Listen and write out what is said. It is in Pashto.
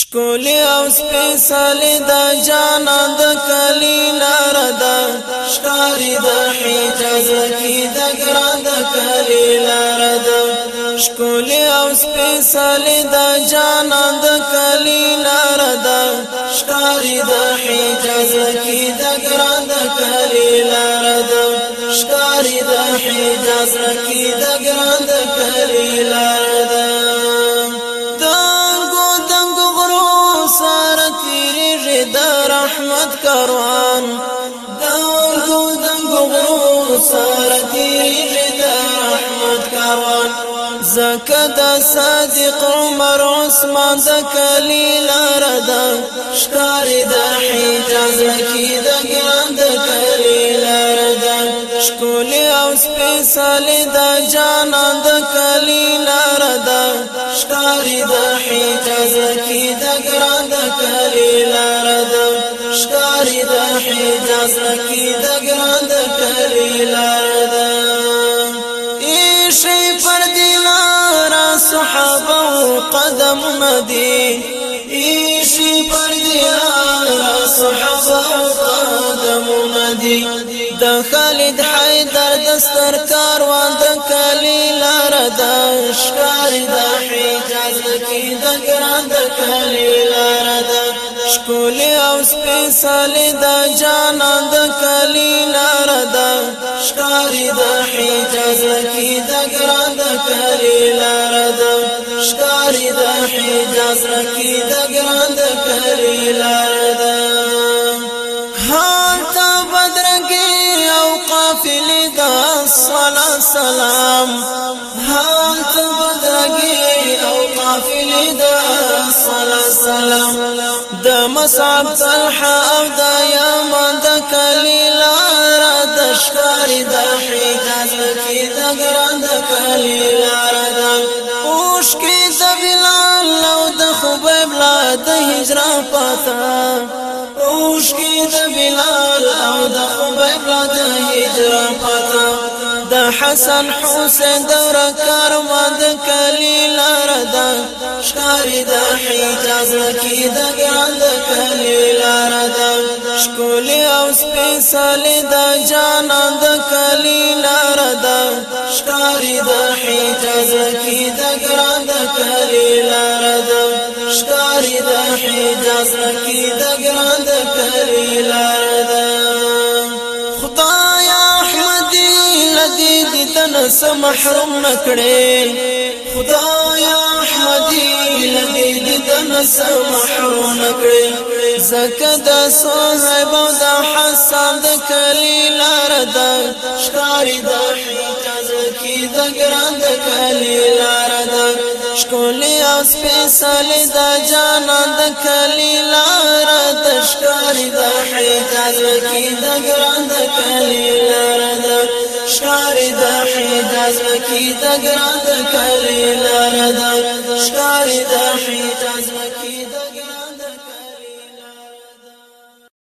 شکول او سپیسل دا جانا دا کلی لارا دا شکاری دا حجاز کی دا گران دا کلی لارا دا شکول او سپیسل دا جانا دا کلی لارا دا شکاری دا حجاز کی دا گران دا کلی لارا دا شکاری دا حجاز کی دا گران دا کلی لارا رحمت کاروان دا ورکو دنگو غرور سارتی دا رحمت کاروان زکا دا صادق عمر عثمان دا کلیل ردا شکار دا حجاز لکی دا گران دا کلیل ردا شکولی او سپیسالی دا جانان دا کلیل ردا شکار دا حجاز لکی دا گران دا کلیل ردا ښکاری د حجاز لکی د ګران د کلی لار ده ایشی پر دیلارا صحابه و قدم مدی ایشی پر دیلارا صحابه و قدم مدی د خالد حیدر دستر کاروان د کلی لار ده ښکاری د حجاز لکی د ګران د کلی ټول او سپېڅلې د جانا د کلی لار ده ښکاری د حجاز کې د ګران د کلی لار ده ښکاری د حجاز کې د ګران د کلی لار ده ها تا بدرګي او قافلې د صلا سلام ها تا بدرګي او قافلې د صلا سلام د مصعب طلحه او د یمن د کلیلا را د شکار د حجاز کې د ګران د کلیلا را د اوش کې د بلال او د خبيب لا د هجرا پاتا اوش کې د بلال او د خبيب لا د هجرا پاتا د حسن حسین د رکر مد کلیلا ښکاری د حجاز مکی د ګران د کلی لار ده شکول او سپیڅلې د جانان د کلی لار ده ښکاری د حجاز مکی د ګران د کلی لار ده ښکاری د حجاز مکی تن سم محروم نکړې خدایا احمدی لدې دې تن سم محروم نکړې زکه د صاحب د حسن د کلی لار د شکاري د حجاز کی د ګران د کلی لار د شکولې او سپېڅل د جانان د کلی لار د شکاري د حجاز کی د ګران شکاری د حیداز کی د ګران د لار ده شکاری د حیداز